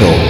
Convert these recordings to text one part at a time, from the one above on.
Show.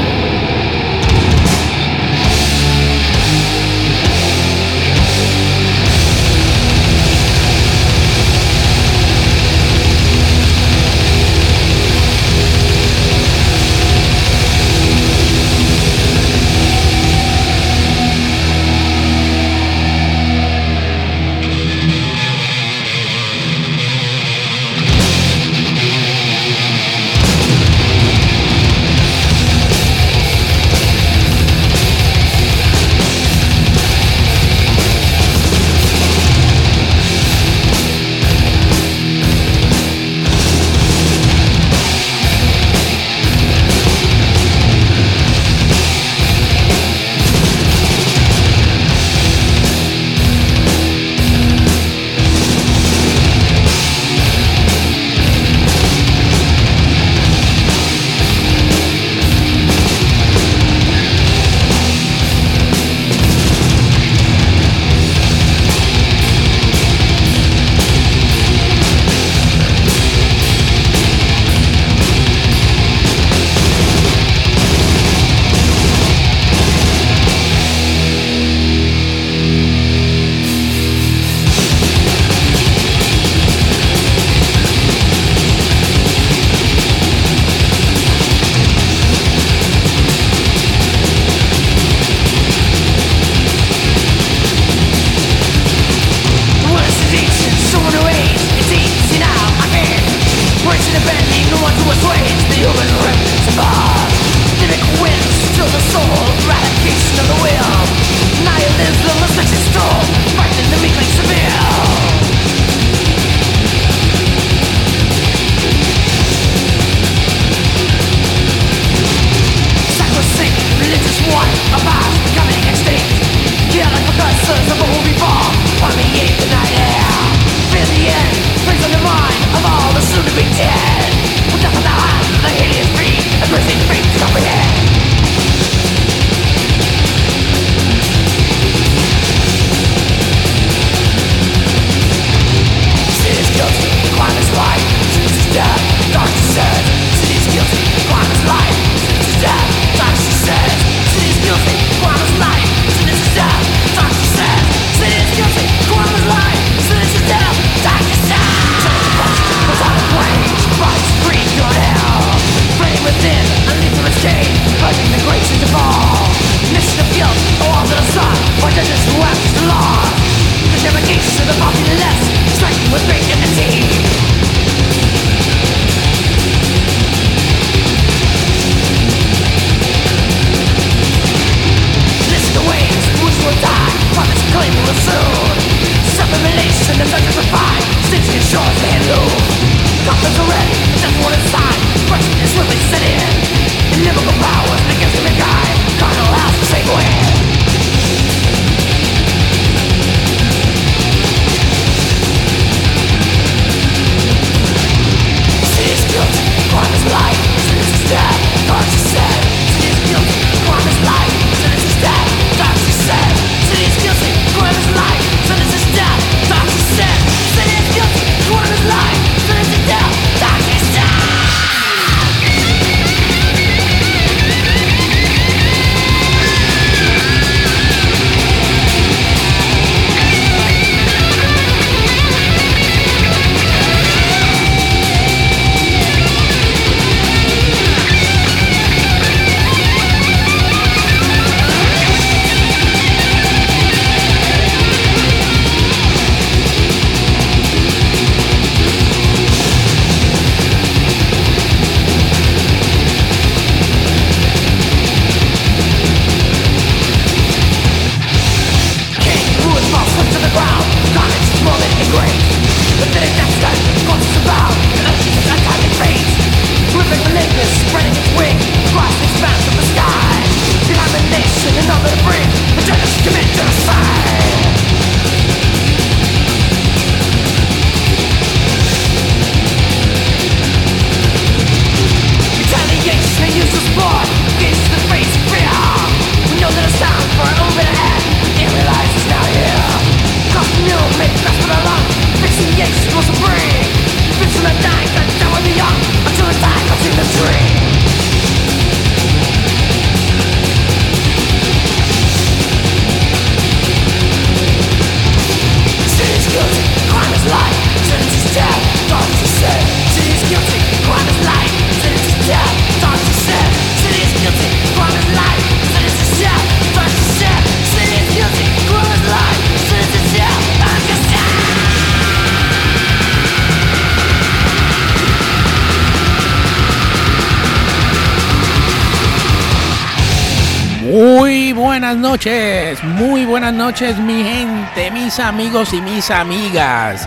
Noches mi gente, mis amigos y mis amigas.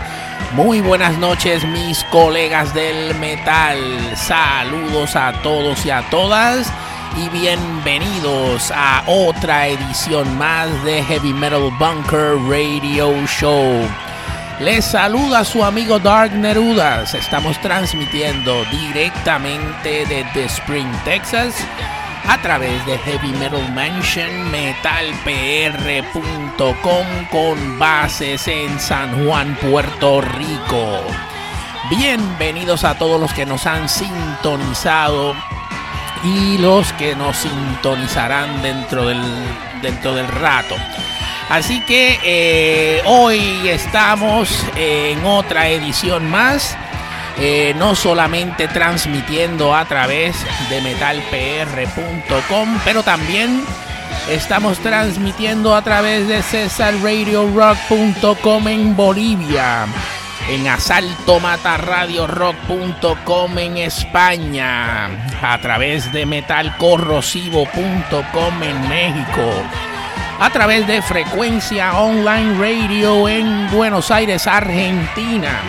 Muy buenas noches mis colegas del metal. Saludos a todos y a todas y bienvenidos a otra edición más de Heavy Metal Bunker Radio Show. Les saluda su amigo Dark Nerudas. Estamos transmitiendo directamente desde Spring, Texas a través de Heavy Metal Mansion metalpr.com con bases en San Juan, Puerto Rico. Bienvenidos a todos los que nos han sintonizado y los que nos sintonizarán dentro del, dentro del rato. Así que eh, hoy estamos en otra edición más eh, no solamente transmitiendo a través de metalpr.com, pero también estamos transmitiendo a través de cesarradiorock.com en Bolivia, en asaltomataradiorock.com en España, a través de metalcorrosivo.com en México a través de Frecuencia Online Radio en Buenos Aires, Argentina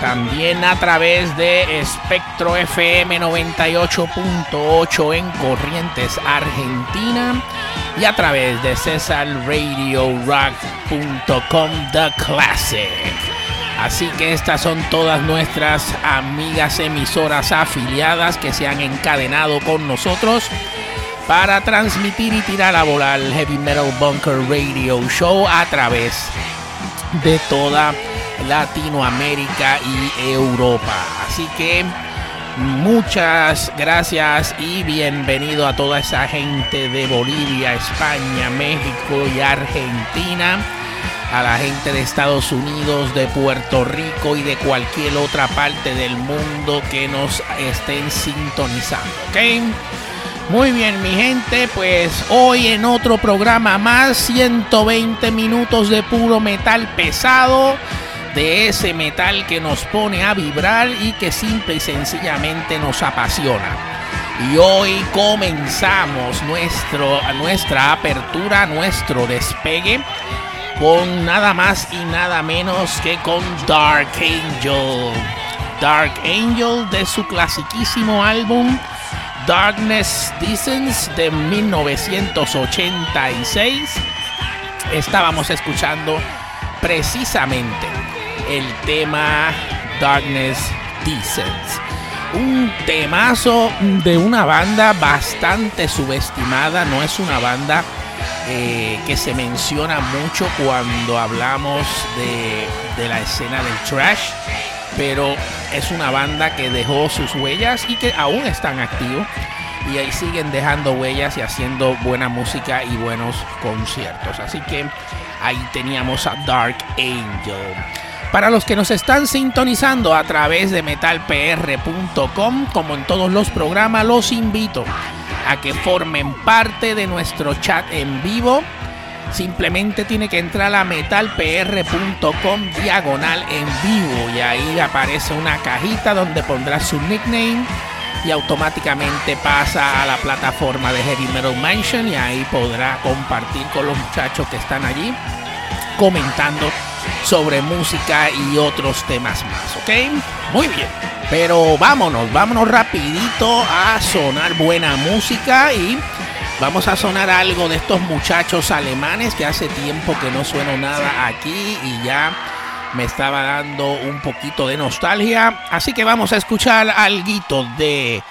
también a través de Espectro FM 98.8 en Corrientes, Argentina. Y a través de cesarradiorock.com The Classic. Así que estas son todas nuestras amigas emisoras afiliadas que se han encadenado con nosotros para transmitir y tirar a volar el Heavy Metal Bunker Radio Show a través de toda Latinoamérica y Europa. Así que muchas gracias y bienvenido a toda esa gente de Bolivia, España, México y Argentina. A la gente de Estados Unidos, de Puerto Rico y de cualquier otra parte del mundo que nos estén sintonizando. Muy bien, mi gente, pues hoy en otro programa más, 120 minutos de puro metal pesado de ese metal que nos pone a vibrar y que simple y sencillamente nos apasiona. Y hoy comenzamos nuestro, nuestra apertura, nuestro despegue con nada más y nada menos que con Dark Angel. Dark Angel de su clasiquísimo álbum Darkness Descends de 1986. Estábamos escuchando precisamente el tema Darkness Descends. Un temazo de una banda bastante subestimada, no es una banda eh, que se menciona mucho cuando hablamos de, de la escena del trash, pero es una banda que dejó sus huellas y que aún están activos y ahí siguen dejando huellas y haciendo buena música y buenos conciertos. Así que ahí teníamos a Dark Angel. Para los que nos están sintonizando a través de metalpr.com, como en todos los programas, los invito a que formen parte de nuestro chat en vivo. Simplemente tiene que entrar a metalpr.com diagonal en vivo y ahí aparece una cajita donde pondrá su nickname y automáticamente pasa a la plataforma de Heavy Metal Mansion y ahí podrá compartir con los muchachos que están allí comentando sobre música y otros temas más, ¿ok? Muy bien. Pero vámonos, vámonos rapidito a sonar buena música y vamos a sonar algo de estos muchachos alemanes que hace tiempo que no sueno nada aquí y ya me estaba dando un poquito de nostalgia. Así que vamos a escuchar algo de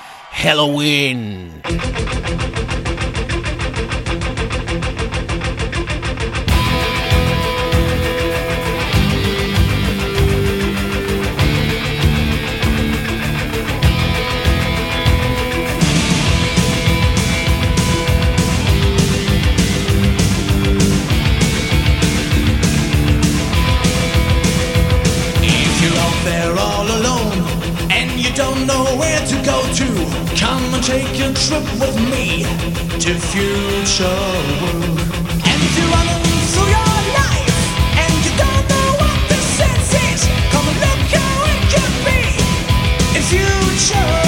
Halloween. to come and take a trip with me to future world. And if you're running through your life and you don't know what is, come and look how it could be in future.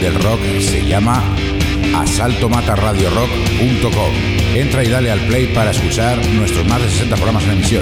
Del rock se llama asaltomataradiorock.com. Entra y dale al play para escuchar nuestros más de 60 programas en emisión.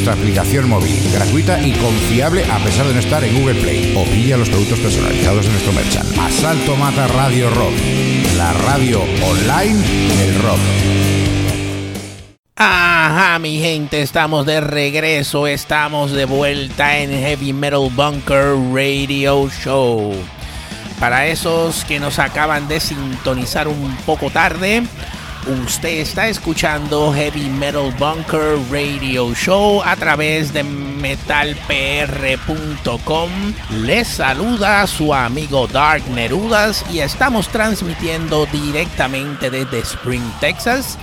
aplicación móvil, gratuita y confiable a pesar de no estar en Google Play. O pilla los productos personalizados de nuestro merchant. Asalto Mata Radio Rock, la radio online del rock. Ajá, mi gente, estamos de regreso, estamos de vuelta en Heavy Metal Bunker Radio Show. Para esos que nos acaban de sintonizar un poco tarde, usted está escuchando Heavy Metal Bunker Radio Show a través de metalpr.com. Les saluda su amigo Dark Nerudas y estamos transmitiendo directamente desde Spring, Texas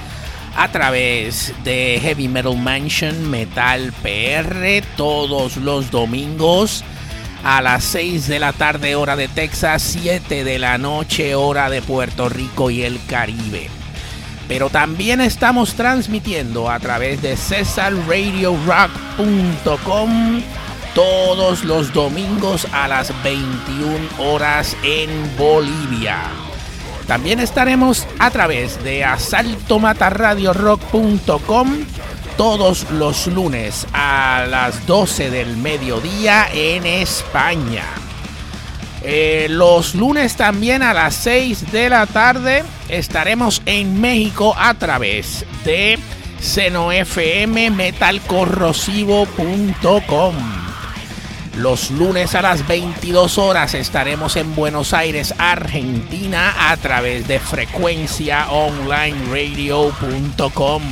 a través de Heavy Metal Mansion Metal PR todos los domingos a las 6 de la tarde hora de Texas, 7 de la noche hora de Puerto Rico y el Caribe. Pero también estamos transmitiendo a través de cesarradiorock.com todos los domingos a las 21 horas en Bolivia. También estaremos a través de asaltomatarradiorock.com todos los lunes a las 12 del mediodía en España. Eh, los lunes también a las 6 de la tarde estaremos en México a través de Seno FM, metalcorrosivo.com. Los lunes a las 22 horas estaremos en Buenos Aires, Argentina, a través de frecuenciaonlineradio.com.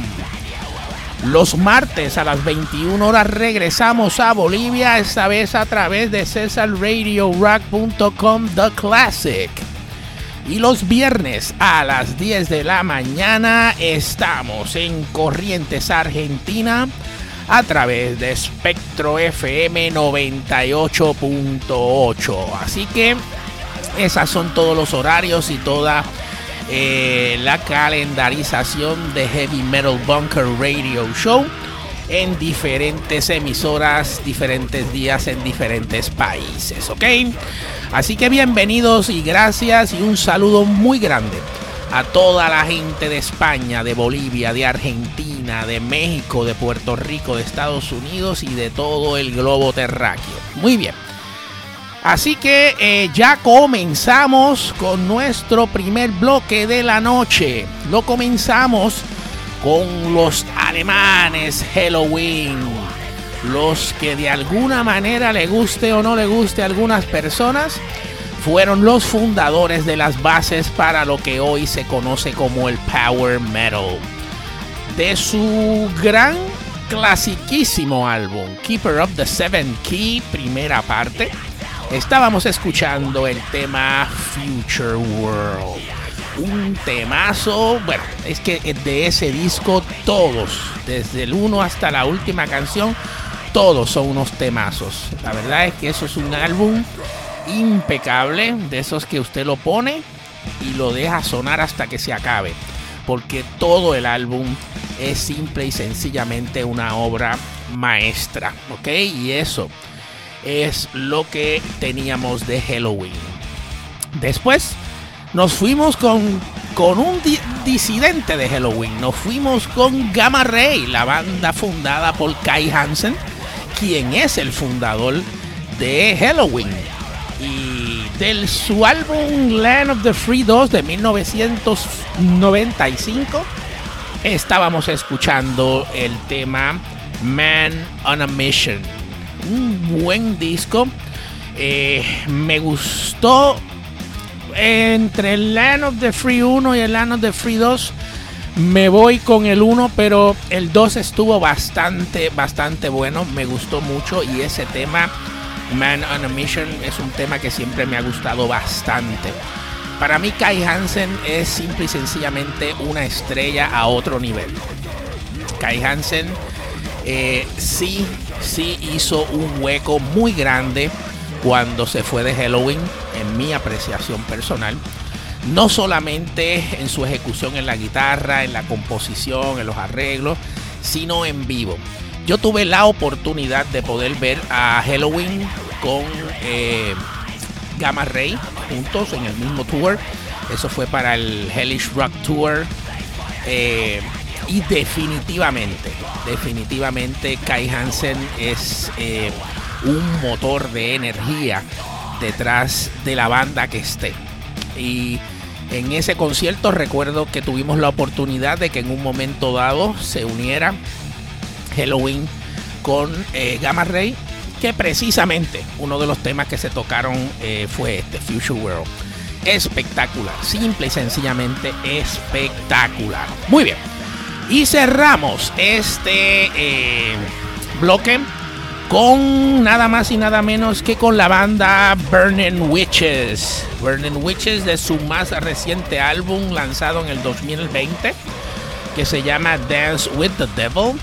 Los martes a las 21 horas regresamos a Bolivia, esta vez a través de cesarradiorock.com The Classic. Y los viernes a las 10 de la mañana estamos en Corrientes, Argentina, a través de Spectro FM 98.8. Así que esas son todos los horarios y toda eh, la calendarización de Heavy Metal Bunker Radio Show en diferentes emisoras, diferentes días en diferentes países, ¿ok? Así que bienvenidos y gracias y un saludo muy grande a toda la gente de España, de Bolivia, de Argentina, de México, de Puerto Rico, de Estados Unidos y de todo el globo terráqueo. Muy bien. Así que eh, ya comenzamos con nuestro primer bloque de la noche. Lo comenzamos con los alemanes Halloween. Los que de alguna manera le guste o no le guste a algunas personas fueron los fundadores de las bases para lo que hoy se conoce como el power metal. De su gran clasiquísimo álbum Keeper of the Seven Key, primera parte, estábamos escuchando el tema Future World. Un temazo, bueno, es que de ese disco todos, desde el 1 hasta la última canción, todos son unos temazos. La verdad es que eso es un álbum impecable, de esos que usted lo pone y lo deja sonar hasta que se acabe. Porque todo el álbum es simple y sencillamente una obra maestra. ¿Ok? Y eso es lo que teníamos de Halloween. Después nos fuimos con, con un di disidente de Halloween. Nos fuimos con Gamma Ray, la banda fundada por Kai Hansen, quien es el fundador de Halloween. Y del su álbum Land of the Free 2 de 1995 estábamos escuchando el tema Man on a Mission. Un buen disco. Eh, me gustó entre el Land of the Free 1 y el Land of the Free 2. Me voy con el 1, pero el 2 estuvo bastante, bastante bueno. Me gustó mucho y ese tema, Man on a Mission, es un tema que siempre me ha gustado bastante. Para mí, Kai Hansen es simple y sencillamente una estrella a otro nivel. Kai Hansen eh, sí, sí hizo un hueco muy grande cuando se fue de Halloween, en mi apreciación personal. No solamente en su ejecución en la guitarra, en la composición, en los arreglos, sino en vivo. Yo tuve la oportunidad de poder ver a Halloween con eh, Gamma Ray juntos en el mismo tour. Eso fue para el Hellish Rock Tour. Eh, y definitivamente, definitivamente Kai Hansen es eh, un motor de energía detrás de la banda que esté. Y en ese concierto recuerdo que tuvimos la oportunidad de que en un momento dado se uniera Halloween con eh, Gamma Ray, que precisamente uno de los temas que se tocaron eh, fue este, Future World. Espectacular, simple y sencillamente espectacular. Muy bien. Y cerramos este eh, bloque con nada más y nada menos que con la banda Burning Witches. Burning Witches de su más reciente álbum lanzado en el 2020 que se llama Dance with the Devil.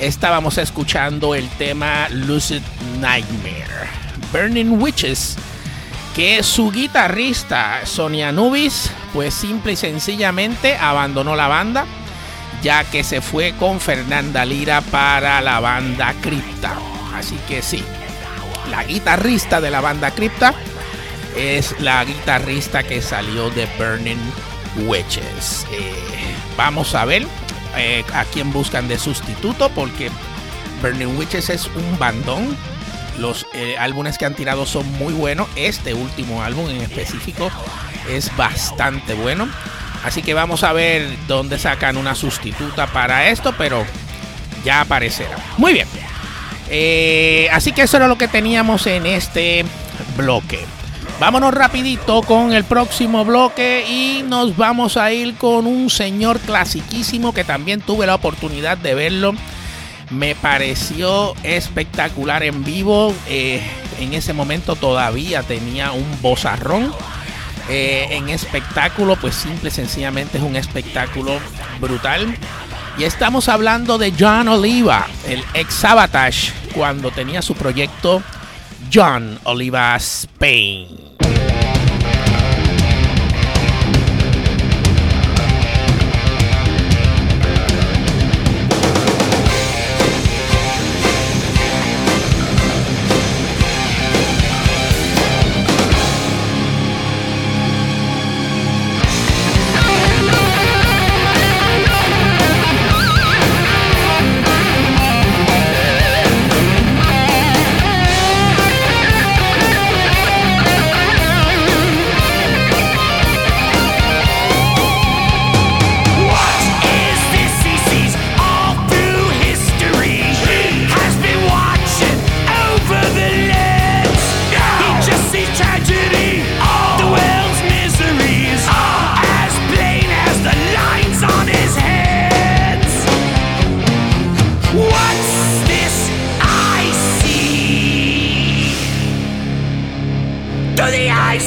Estábamos escuchando el tema Lucid Nightmare. Burning Witches que su guitarrista Sonia Nubis pues simple y sencillamente abandonó la banda ya que se fue con Fernanda Lira para la banda Crypta. Así que sí, la guitarrista de la banda Crypta es la guitarrista que salió de Burning Witches. Eh, vamos a ver eh, a quién buscan de sustituto porque Burning Witches es un bandón. Los eh, álbumes que han tirado son muy buenos. Este último álbum en específico es bastante bueno. Así que vamos a ver dónde sacan una sustituta para esto, pero ya aparecerá. Muy bien. Eh, así que eso era lo que teníamos en este bloque. Vámonos rapidito con el próximo bloque y nos vamos a ir con un señor clasiquísimo que también tuve la oportunidad de verlo. Me pareció espectacular en vivo. Eh, en ese momento todavía tenía un bozarrón. Eh, en espectáculo, pues simple sencillamente es un espectáculo brutal. Y estamos hablando de John Oliva, el ex Sabotage, cuando tenía su proyecto John Oliva Spain.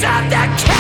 The eyes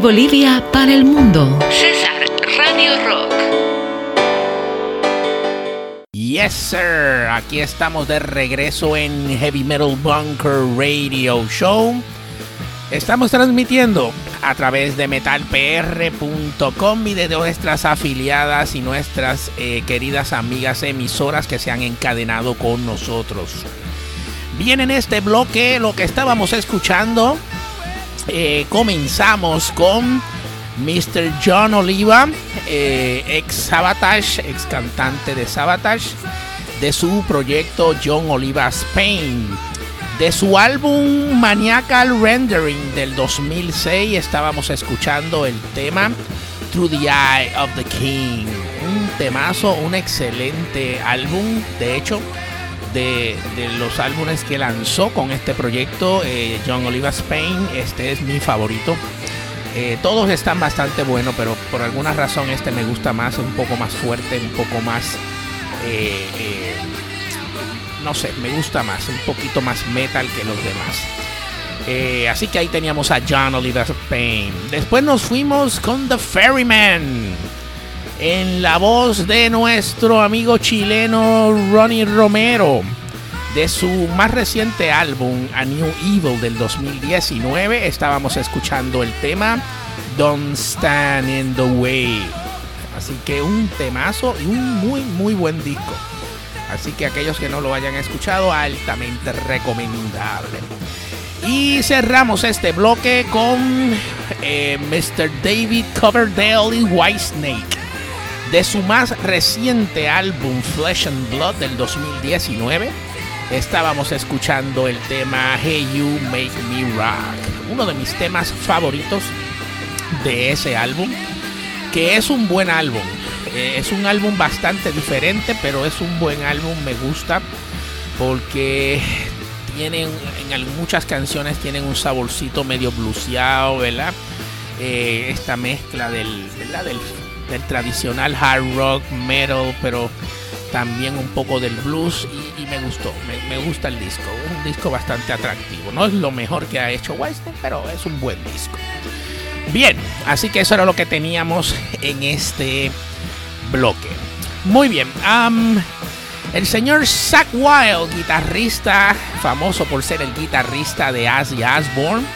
Bolivia para el mundo. César Radio Rock. Yes, sir. Aquí estamos de regreso en Heavy Metal Bunker Radio Show. Estamos transmitiendo a través de metalpr.com y de nuestras afiliadas y nuestras eh, queridas amigas emisoras que se han encadenado con nosotros. Bien, en este bloque lo que estábamos escuchando, eh, comenzamos con Mr. John Oliva, eh, ex Sabotage, ex cantante de Sabotage, de su proyecto John Oliva Spain. De su álbum Maniacal Rendering del 2006 estábamos escuchando el tema Through the Eye of the King. Un temazo, un excelente álbum. De hecho, de, los álbumes que lanzó con este proyecto, eh, John Oliva Spain, este es mi favorito. Eh, todos están bastante buenos, pero por alguna razón este me gusta más, un poco más fuerte, un poco más... eh, no sé, me gusta más, un poquito más metal que los demás. Así que ahí teníamos a John Oliver Payne. Después nos fuimos con The Ferryman. En la voz de nuestro amigo chileno Ronnie Romero. De su más reciente álbum, A New Evil del 2019, estábamos escuchando el tema Don't Stand in the Way. Así que un temazo y un muy, muy buen disco. Así que aquellos que no lo hayan escuchado, altamente recomendable. Y cerramos este bloque con eh, Mr. David Coverdale y Whitesnake. De su más reciente álbum Flesh and Blood del 2019, estábamos escuchando el tema Hey You Make Me Rock. Uno de mis temas favoritos de ese álbum, que es un buen álbum. Eh, es un álbum bastante diferente, pero es un buen álbum, me gusta, porque tienen, en muchas canciones tienen un saborcito medio bluseado, ¿verdad? Eh, esta mezcla del, ¿verdad? Del, del tradicional hard rock, metal, pero también un poco del blues y, me gustó, me, gusta el disco, es un disco bastante atractivo, no es lo mejor que ha hecho Weinstein, pero es un buen disco. Bien, así que eso era lo que teníamos en este bloque. Muy bien. el señor Zach Wild, guitarrista, famoso por ser el guitarrista de Ozzy Osbourne,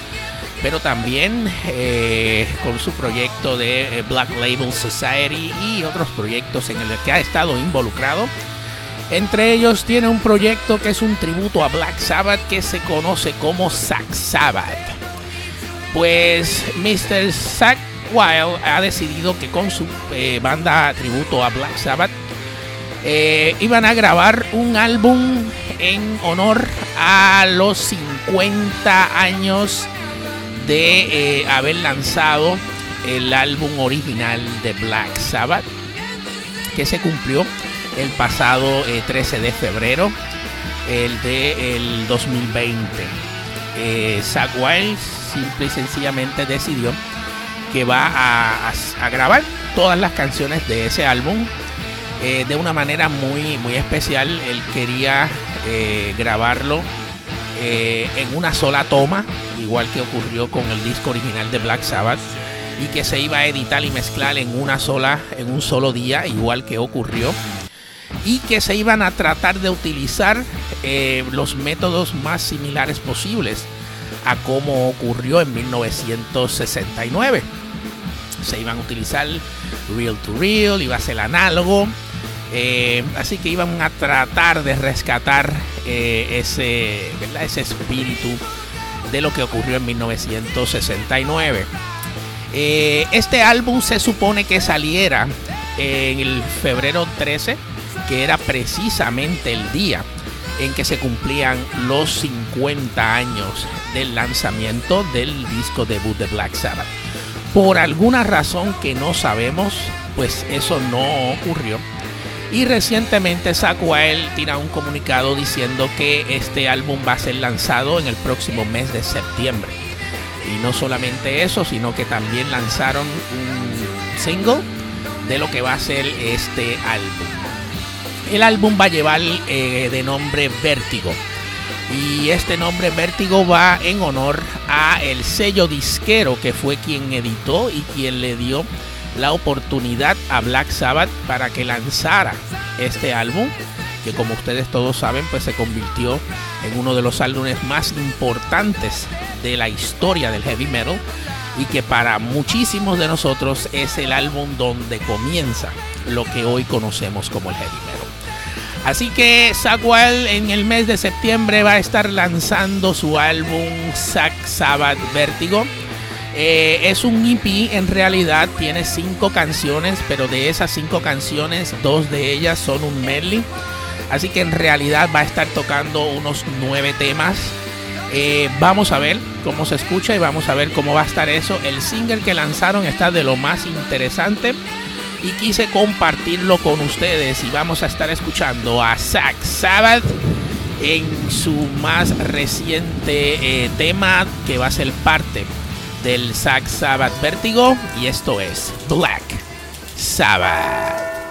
pero también eh, con su proyecto de eh, Black Label Society y otros proyectos en el que ha estado involucrado. Entre ellos tiene un proyecto que es un tributo a Black Sabbath que se conoce como Zack Sabbath. Pues Mr. Zack Wild ha decidido que con su eh, banda tributo a Black Sabbath iban a grabar un álbum en honor a los 50 años de eh, haber lanzado el álbum original de Black Sabbath que se cumplió el pasado eh, 13 de febrero el de el 2020 eh, simple y sencillamente decidió que va a, grabar todas las canciones de ese álbum eh, de una manera muy, muy especial. Él quería eh, grabarlo eh, en una sola toma, igual que ocurrió con el disco original de Black Sabbath, y que se iba a editar y mezclar en una sola, en un solo día, igual que ocurrió y que se iban a tratar de utilizar eh, los métodos más similares posibles a como ocurrió en 1969. Se iban a utilizar real to real, iba a ser análogo, eh, así que iban a tratar de rescatar eh, ese, ¿verdad? ese espíritu de lo que ocurrió en 1969. Eh, este álbum se supone que saliera en el febrero 13, que era precisamente el día en que se cumplían los 50 años del lanzamiento del disco debut de Black Sabbath. Por alguna razón que no sabemos, pues eso no ocurrió. Y recientemente Wild tira un comunicado diciendo que este álbum va a ser lanzado en el próximo mes de septiembre. Y no solamente eso, sino que también lanzaron un single de lo que va a ser este álbum. El álbum va a llevar eh, de nombre Vértigo. Y este nombre Vértigo va en honor a el sello disquero que fue quien editó y quien le dio la oportunidad a Black Sabbath para que lanzara este álbum que como ustedes todos saben pues se convirtió en uno de los álbumes más importantes de la historia del heavy metal y que para muchísimos de nosotros es el álbum donde comienza lo que hoy conocemos como el heavy metal. Así que Sagwell en el mes de septiembre va a estar lanzando su álbum Zack Sabbath Vértigo. Eh, es un EP en realidad, tiene cinco canciones, pero de esas cinco canciones, dos de ellas son un medley. Así que en realidad va a estar tocando unos nueve temas. Eh, vamos a ver cómo se escucha y vamos a ver cómo va a estar eso. El single que lanzaron está de lo más interesante y quise compartirlo con ustedes y vamos a estar escuchando a Zack Sabbath en su más reciente eh, tema que va a ser parte del Zack Sabbath Vértigo y esto es Black Sabbath.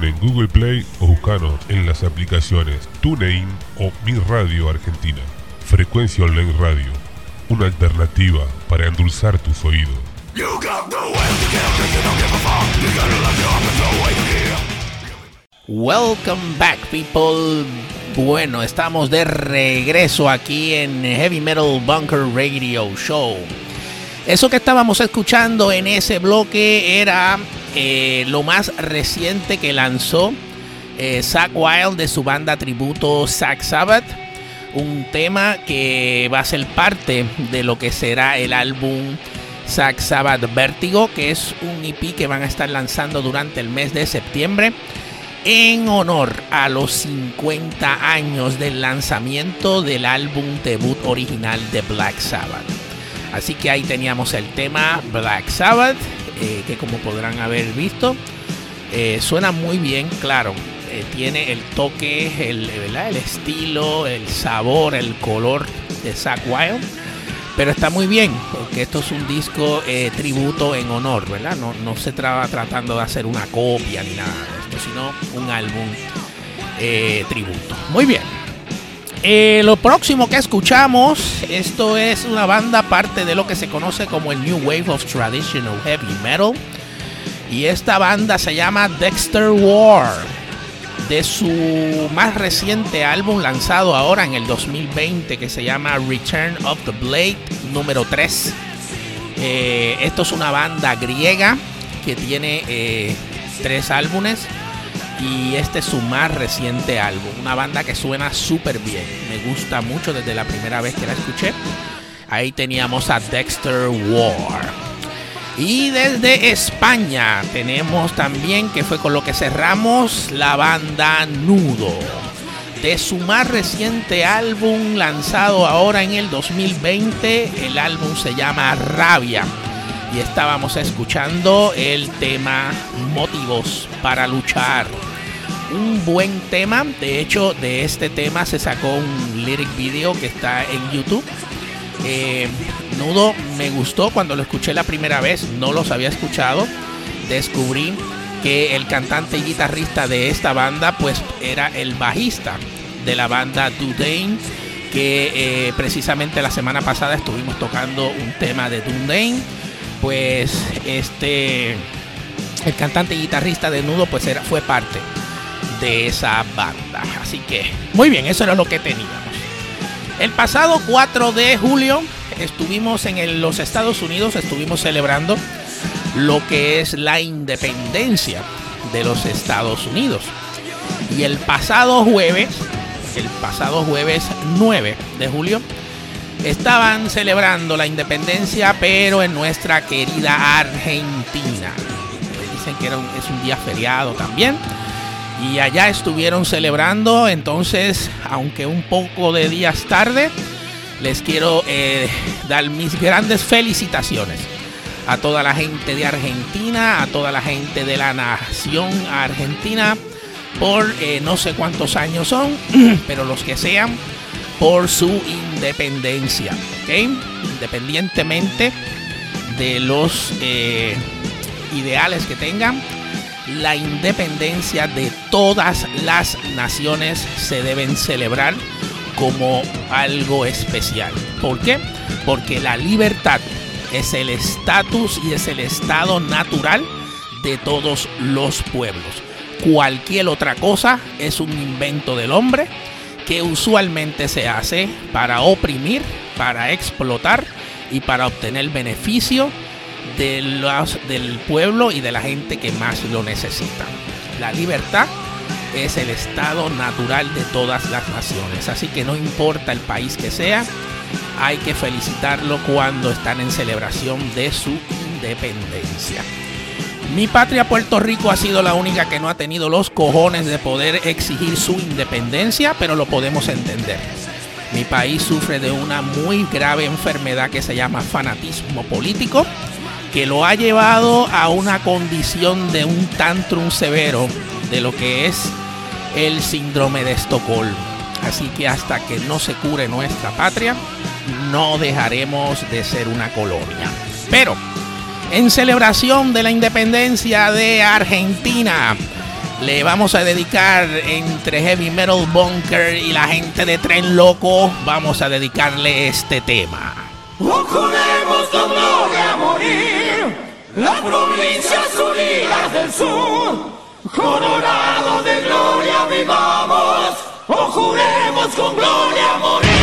en Google Play o buscanos en las aplicaciones TuneIn o Mi Radio Argentina. Frecuencia Online Radio, una alternativa para endulzar tus oídos. Welcome back people. Bueno, estamos de regreso aquí en Heavy Metal Bunker Radio Show. Eso que estábamos escuchando en ese bloque era eh, lo más reciente que lanzó eh, Zach Wild de su banda tributo Zack Sabbath. Un tema que va a ser parte de lo que será el álbum Zack Sabbath Vértigo, que es un EP que van a estar lanzando durante el mes de septiembre en honor a los 50 años del lanzamiento del álbum debut original de Black Sabbath. Así que ahí teníamos el tema Black Sabbath eh, que como podrán haber visto, eh, suena muy bien, claro. eh, tiene el toque, el, ¿verdad? el estilo, el sabor, el color de Zack Wild. Pero está muy bien, porque esto es un disco tributo en honor, ¿verdad? No, no se traba tratando de hacer una copia ni nada de esto, sino un álbum tributo. Muy bien. Eh, lo próximo que escuchamos, esto es una banda parte de lo que se conoce como el New Wave of Traditional Heavy Metal. Y esta banda se llama Dexter War. De su más reciente álbum lanzado ahora en el 2020 que se llama Return of the Blade número 3. Eh, esto es una banda griega que tiene eh, tres álbumes y este es su más reciente álbum. Una banda que suena súper bien. Me gusta mucho desde la primera vez que la escuché. Ahí teníamos a Dexter War. Y desde España tenemos también, que fue con lo que cerramos, la banda Nudo. De su más reciente álbum lanzado ahora en el 2020, el álbum se llama Rabia. Y estábamos escuchando el tema Motivos para luchar. Un buen tema, de hecho de este tema se sacó un lyric video que está en YouTube. Eh, Nudo me gustó cuando lo escuché la primera vez, no los había escuchado. Descubrí que el cantante y guitarrista de esta banda pues era el bajista de la banda Dudane que eh, precisamente la semana pasada estuvimos tocando un tema de Dudane pues este el cantante y guitarrista de Nudo pues era, fue parte de esa banda así que muy bien eso era lo que teníamos el pasado 4 de julio estuvimos en los Estados Unidos, estuvimos celebrando lo que es la independencia de los Estados Unidos. Y el pasado jueves, el pasado jueves 9 de julio, estaban celebrando la independencia, pero en nuestra querida Argentina. Dicen que es un día feriado también. Y allá estuvieron celebrando, entonces, aunque un poco de días tarde, les quiero eh, dar mis grandes felicitaciones a toda la gente de Argentina, a toda la gente de la nación argentina, por eh, no sé cuántos años son, pero los que sean, por su independencia. Independientemente de los eh, ideales que tengan, la independencia de todas las naciones se deben celebrar como algo especial. ¿Por qué? Porque la libertad es el estatus y es el estado natural de todos los pueblos. Cualquier otra cosa es un invento del hombre que usualmente se hace para oprimir, para explotar y para obtener beneficio de los- del pueblo y de la gente que más lo necesita. La libertad es el estado natural de todas las naciones, así que no importa el país que sea, hay que felicitarlo cuando están en celebración de su independencia. Mi patria Puerto Rico ha sido la única que no ha tenido los cojones de poder exigir su independencia, pero lo podemos entender. Mi país sufre de una muy grave enfermedad que se llama fanatismo político, que lo ha llevado a una condición de un tantrum severo de lo que es el síndrome de Estocolmo. Así que hasta que no se cure nuestra patria, no dejaremos de ser una colonia. Pero, en celebración de la independencia de Argentina, le vamos a dedicar entre Heavy Metal Bunker y la gente de Tren Loco, vamos a dedicarle este tema. Juremos con gloria a morir las provincias unidas del sur. Colorado de gloria vivamos, o juremos con gloria a morir.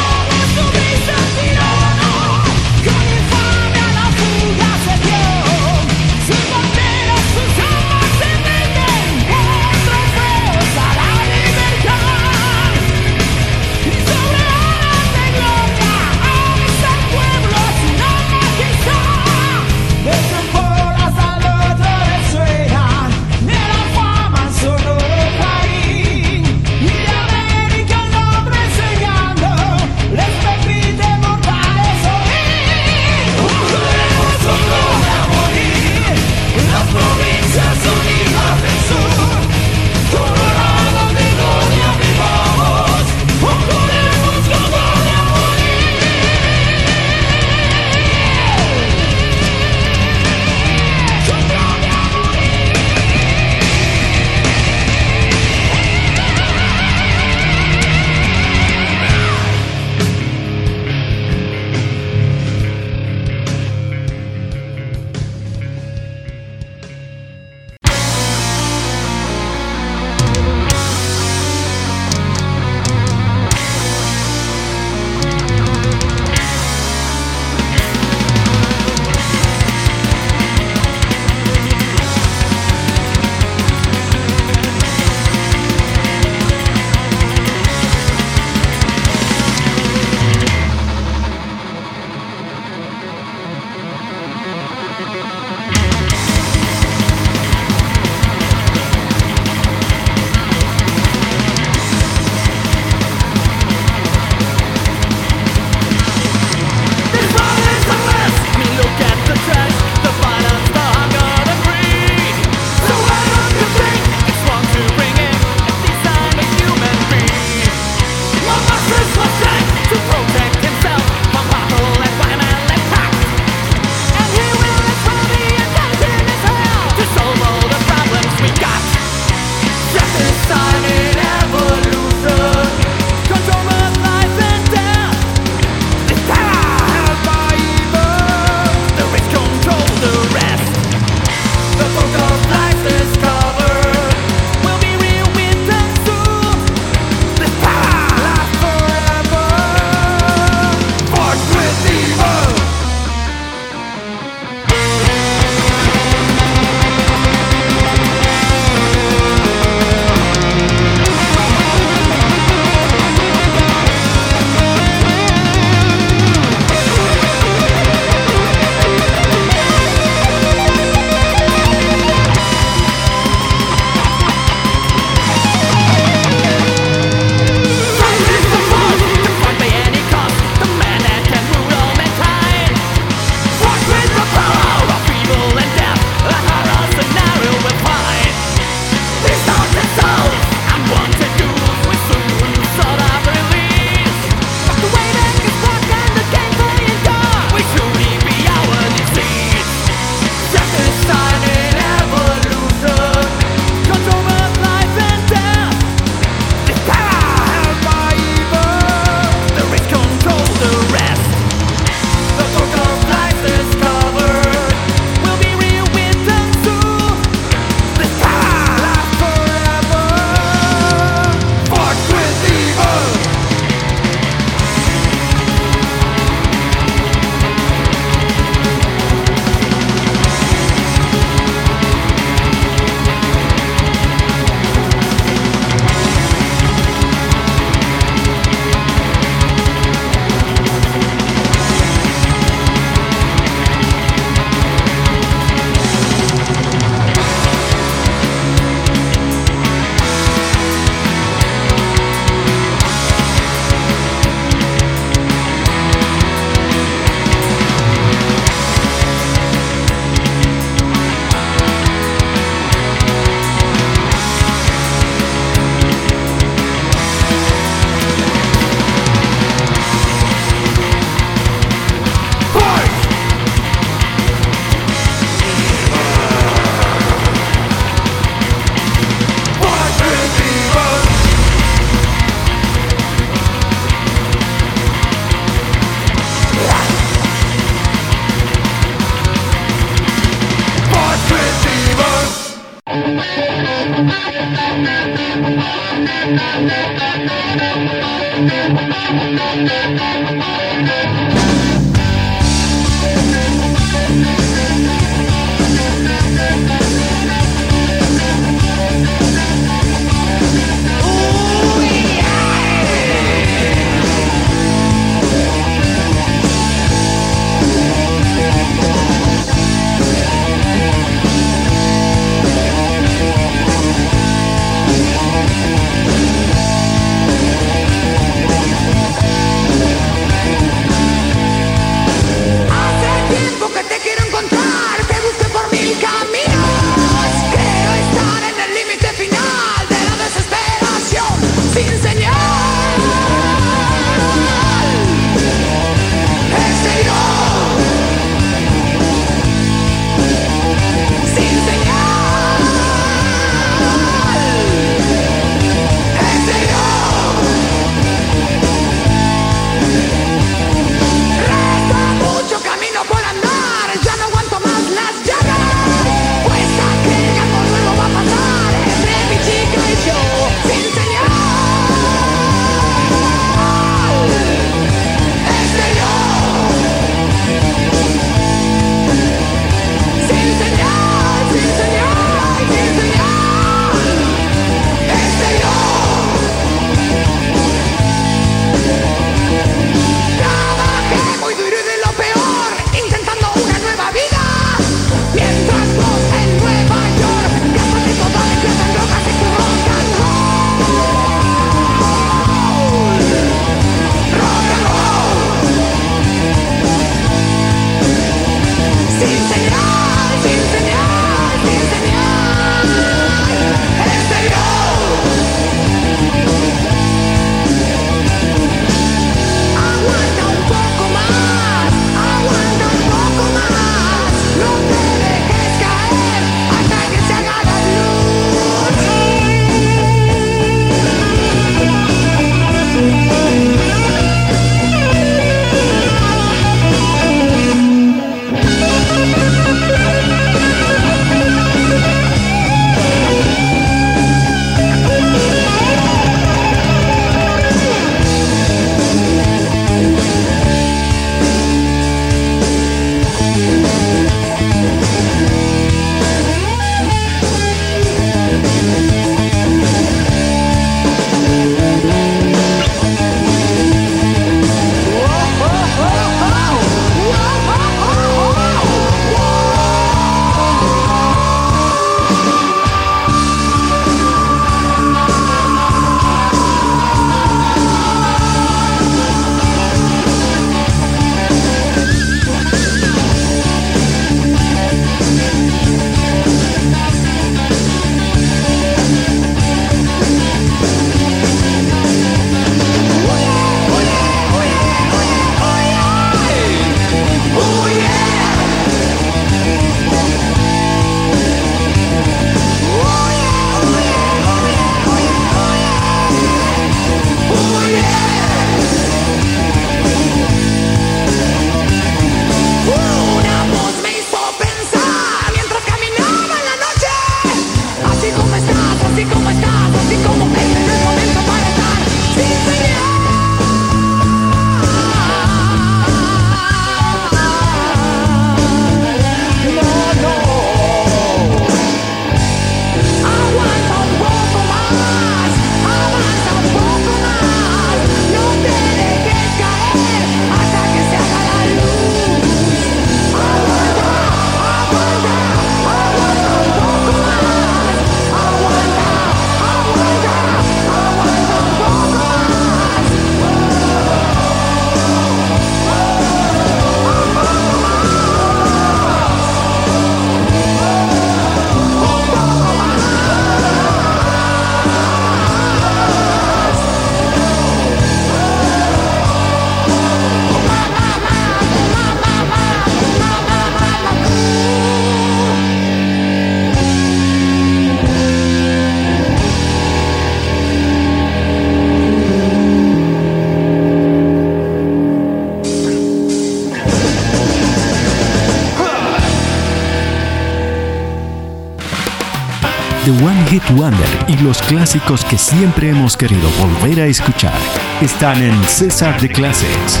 Y los clásicos que siempre hemos querido volver a escuchar están en César de Classics.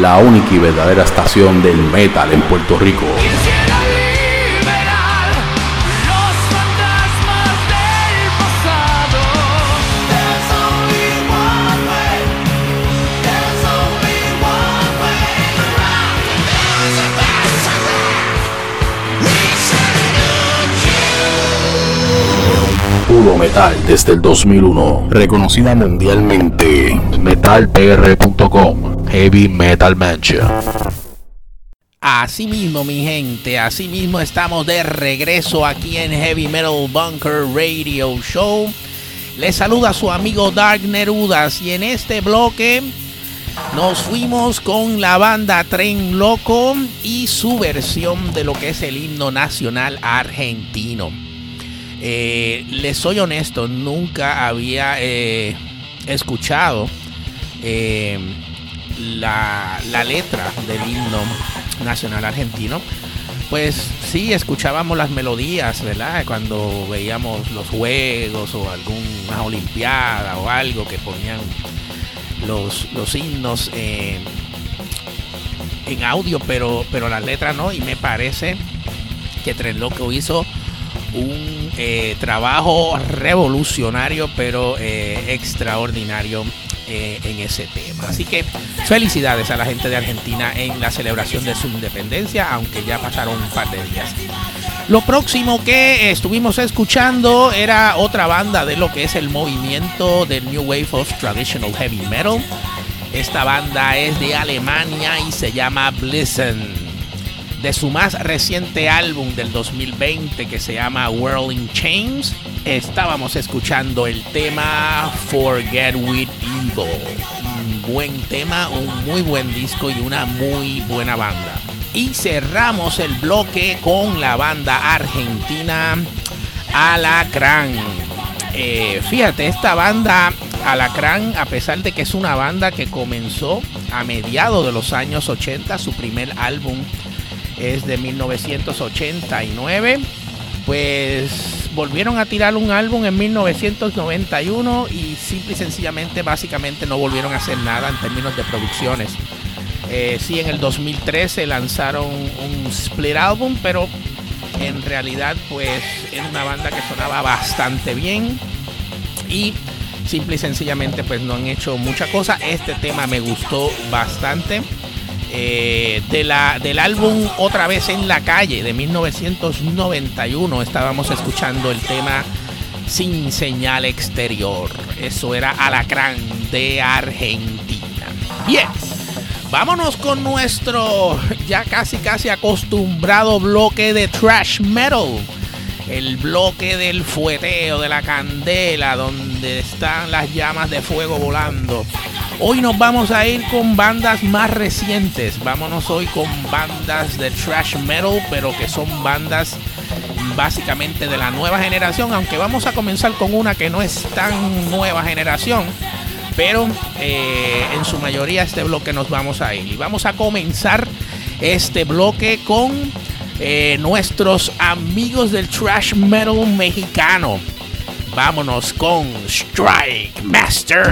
La única y verdadera estación del metal en Puerto Rico. Metal desde el 2001. Reconocida mundialmente. MetalPR.com. Heavy Metal Mansion. Así mismo, mi gente, así mismo estamos de regreso aquí en Heavy Metal Bunker Radio Show. Les saluda su amigo Dark Nerudas y en este bloque nos fuimos con la banda Tren Loco y su versión de lo que es el himno nacional argentino. Eh, les soy honesto, nunca había eh, escuchado eh, la, la letra del himno nacional argentino. Pues sí, escuchábamos las melodías, ¿verdad? Cuando veíamos los juegos o alguna olimpiada o algo que ponían los, los himnos en, audio, pero, pero las letras no. Y me parece que Tren Loco hizo un eh, trabajo revolucionario, pero eh, extraordinario eh, en ese tema. Así que felicidades a la gente de Argentina en la celebración de su independencia, aunque ya pasaron un par de días. Lo próximo que estuvimos escuchando era otra banda de lo que es el movimiento del New Wave of Traditional Heavy Metal. Esta banda es de Alemania y se llama Blitzen de su más reciente álbum del 2020 que se llama Whirling Chains, estábamos escuchando el tema Forget With Evil. Un buen tema, un muy buen disco y una muy buena banda. Y cerramos el bloque con la banda argentina Alacrán. Eh, fíjate, esta banda Alacrán, a pesar de que es una banda que comenzó a mediados de los años 80, su primer álbum es de 1989. Pues volvieron a tirar un álbum en 1991 y simple y sencillamente, básicamente no volvieron a hacer nada en términos de producciones. Eh, sí, en el 2013 lanzaron un split álbum, pero en realidad pues era una banda que sonaba bastante bien y simple y sencillamente pues no han hecho mucha cosa. Este tema me gustó bastante. Eh, de la, del álbum Otra vez en la calle de 1991 estábamos escuchando el tema Sin señal exterior. Eso era Alacrán de Argentina. Bien, vámonos con nuestro ya casi casi acostumbrado bloque de trash metal. El bloque del fueteo, de la candela, donde están las llamas de fuego volando. Hoy nos vamos a ir con bandas más recientes. Vámonos hoy con bandas de trash metal, pero que son bandas básicamente de la nueva generación. Aunque vamos a comenzar con una que no es tan nueva generación. Pero eh, en su mayoría este bloque nos vamos a ir. Y vamos a comenzar este bloque con eh, nuestros amigos del trash metal mexicano. Vámonos con Strike Master.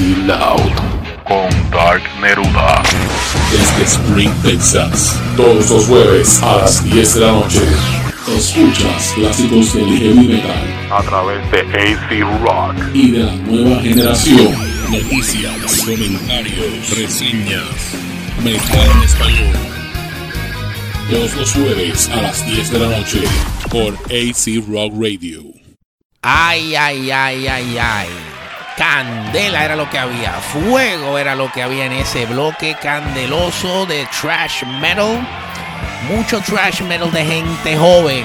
Loud. Con Dark Neruda. Desde Spring, Texas. Todos los jueves a las 10 de la noche. Escuchas clásicos del heavy metal. A través de AC Rock. Y de la nueva generación. Noticias, comentarios, reseñas. Metal en español. Todos los jueves a las 10 de la noche por AC Rock Radio. Ay, ay, ay, ay, ay. Candela era lo que había. Fuego era lo que había en ese bloque candeloso de trash metal. Mucho trash metal de gente joven.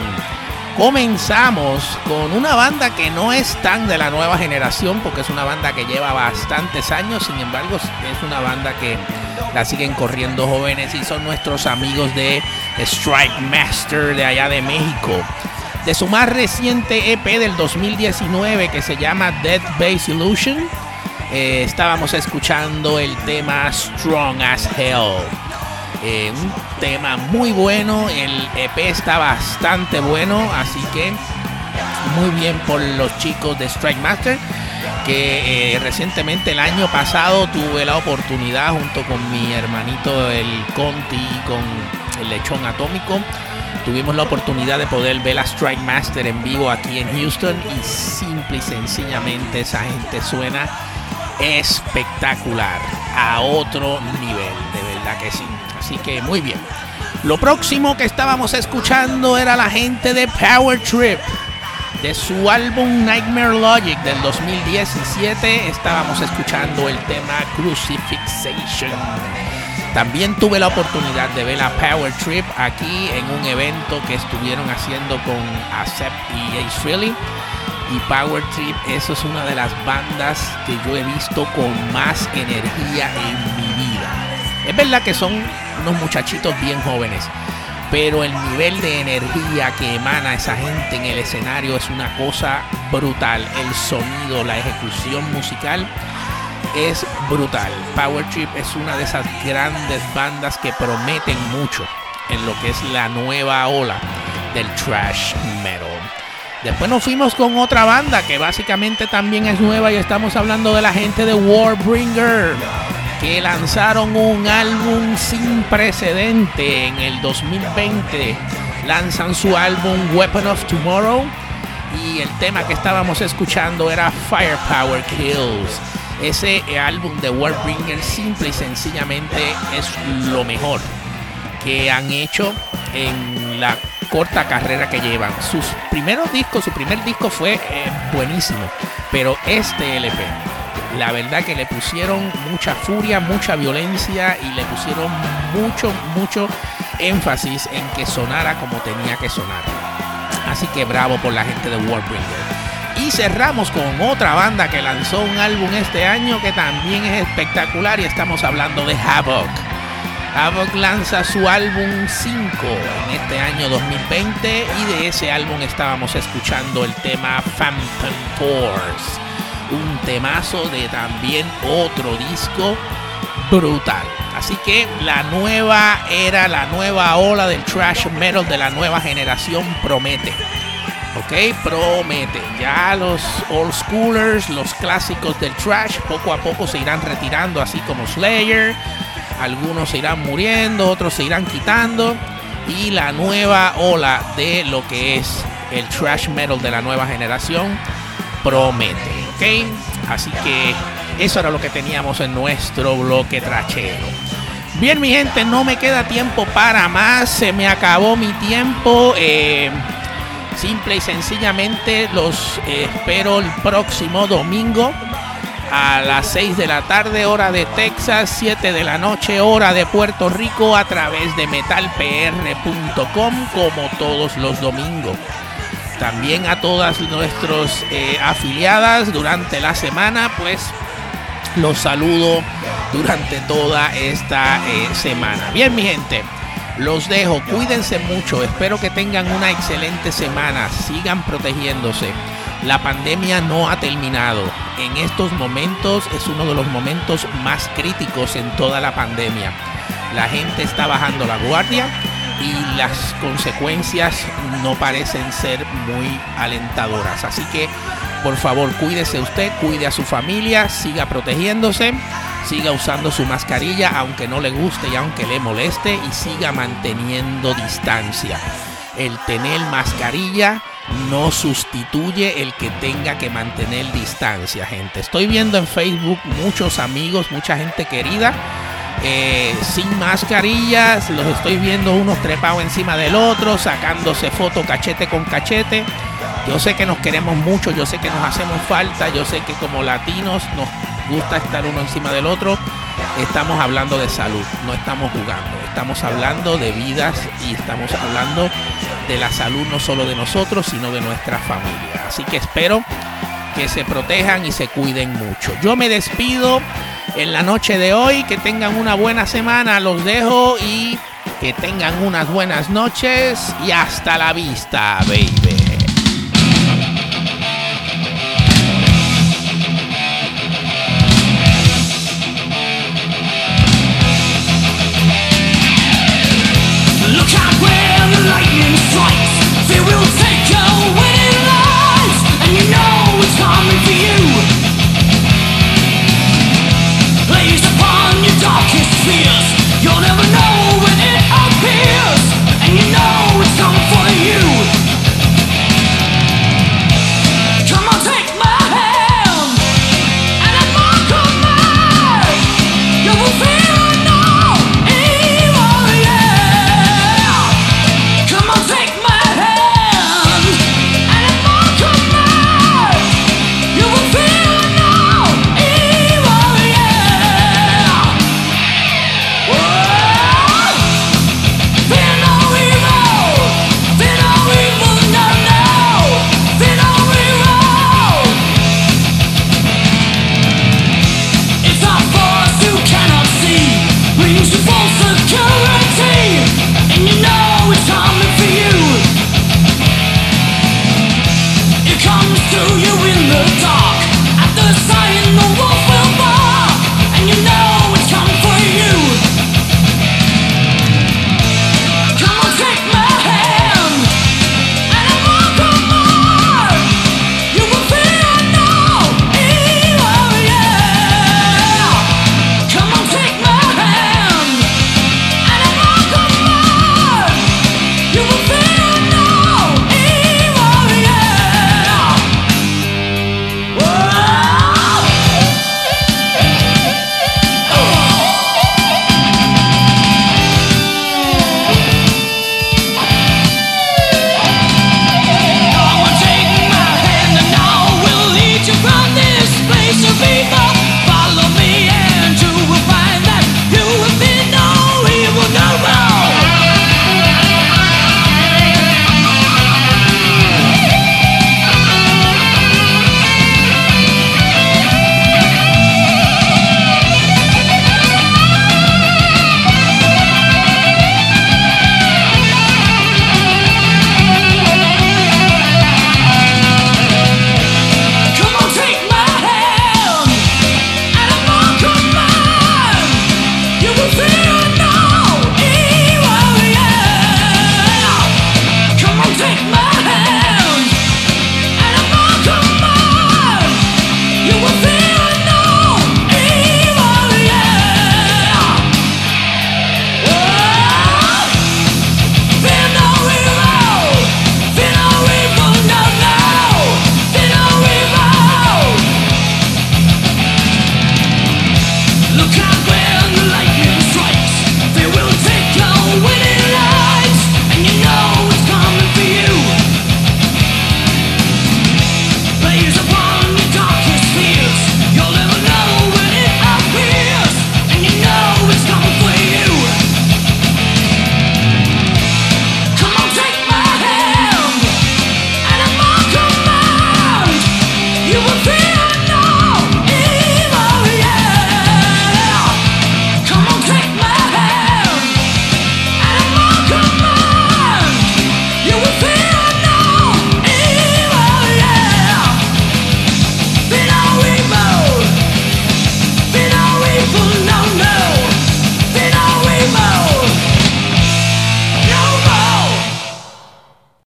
Comenzamos con una banda que no es tan de la nueva generación porque es una banda que lleva bastantes años, sin embargo es una banda que la siguen corriendo jóvenes y son nuestros amigos de Strike Master de allá de México. De su más reciente EP del 2019 que se llama Dead Base Illusion, eh, estábamos escuchando el tema Strong as Hell. Eh, un tema muy bueno, el EP está bastante bueno, así que muy bien por los chicos de Strike Master que eh, recientemente el año pasado tuve la oportunidad junto con mi hermanito el Conti con el lechón atómico tuvimos la oportunidad de poder ver a Strike Master en vivo aquí en Houston y simple y sencillamente esa gente suena espectacular a otro nivel, de verdad que sí. Así que muy bien. Lo próximo que estábamos escuchando era la gente de Power Trip. De su álbum Nightmare Logic del 2017 estábamos escuchando el tema Crucifixation. También tuve la oportunidad de ver a Power Trip aquí en un evento que estuvieron haciendo con Accept y Ace Frehley. Y Power Trip, eso es una de las bandas que yo he visto con más energía en mi vida. Es verdad que son unos muchachitos bien jóvenes, pero el nivel de energía que emana esa gente en el escenario es una cosa brutal. El sonido, la ejecución musical es brutal. Power Trip es una de esas grandes bandas que prometen mucho en lo que es la nueva ola del trash metal. Después nos fuimos con otra banda que básicamente también es nueva y estamos hablando de la gente de Warbringer que lanzaron un álbum sin precedente en el 2020. Lanzan su álbum Weapon of Tomorrow y el tema que estábamos escuchando era Firepower Kills. Ese álbum de Warbringer simple y sencillamente es lo mejor que han hecho en la corta carrera que llevan. Sus primeros discos, su primer disco fue eh, buenísimo, pero este LP, la verdad que le pusieron mucha furia, mucha violencia y le pusieron mucho, mucho énfasis en que sonara como tenía que sonar. Así que bravo por la gente de Warbringer. Y cerramos con otra banda que lanzó un álbum este año que también es espectacular y estamos hablando de Havoc. Havoc lanza su álbum 5 en este año 2020 y de ese álbum estábamos escuchando el tema Phantom Force. Un temazo de también otro disco brutal. Así que la nueva era, la nueva ola del trash metal de la nueva generación promete. Ok, promete. Ya los old schoolers, los clásicos del trash, poco a poco se irán retirando, así como Slayer. Algunos se irán muriendo, otros se irán quitando. Y la nueva ola de lo que es el trash metal de la nueva generación promete. Ok, así que eso era lo que teníamos en nuestro bloque trachero. Bien, mi gente, no me queda tiempo para más. Se me acabó mi tiempo. Eh, simple y sencillamente los espero el próximo domingo a las 6 de la tarde, hora de Texas, 7 de la noche, hora de Puerto Rico, a través de metalpr.com, como todos los domingos. También a todas nuestras eh, afiliadas durante la semana, pues los saludo durante toda esta eh, semana. Bien, mi gente. Los dejo, cuídense mucho, espero que tengan una excelente semana, sigan protegiéndose. La pandemia no ha terminado. En estos momentos es uno de los momentos más críticos en toda la pandemia. La gente está bajando la guardia y las consecuencias no parecen ser muy alentadoras. Así que por favor, cuídese usted, cuide a su familia, siga protegiéndose, siga usando su mascarilla aunque no le guste y aunque le moleste y siga manteniendo distancia. El tener mascarilla no sustituye el que tenga que mantener distancia, gente. Estoy viendo en Facebook muchos amigos, mucha gente querida. eh, sin mascarillas, los estoy viendo unos trepados encima del otro, sacándose fotos cachete con cachete. Yo sé que nos queremos mucho, yo sé que nos hacemos falta, yo sé que como latinos nos gusta estar uno encima del otro. Estamos hablando de salud, no estamos jugando, estamos hablando de vidas y estamos hablando de la salud no solo de nosotros, sino de nuestra familia. Así que espero que se protejan y se cuiden mucho. Yo me despido en la noche de hoy, que tengan una buena semana, los dejo y que tengan unas buenas noches y hasta la vista, baby.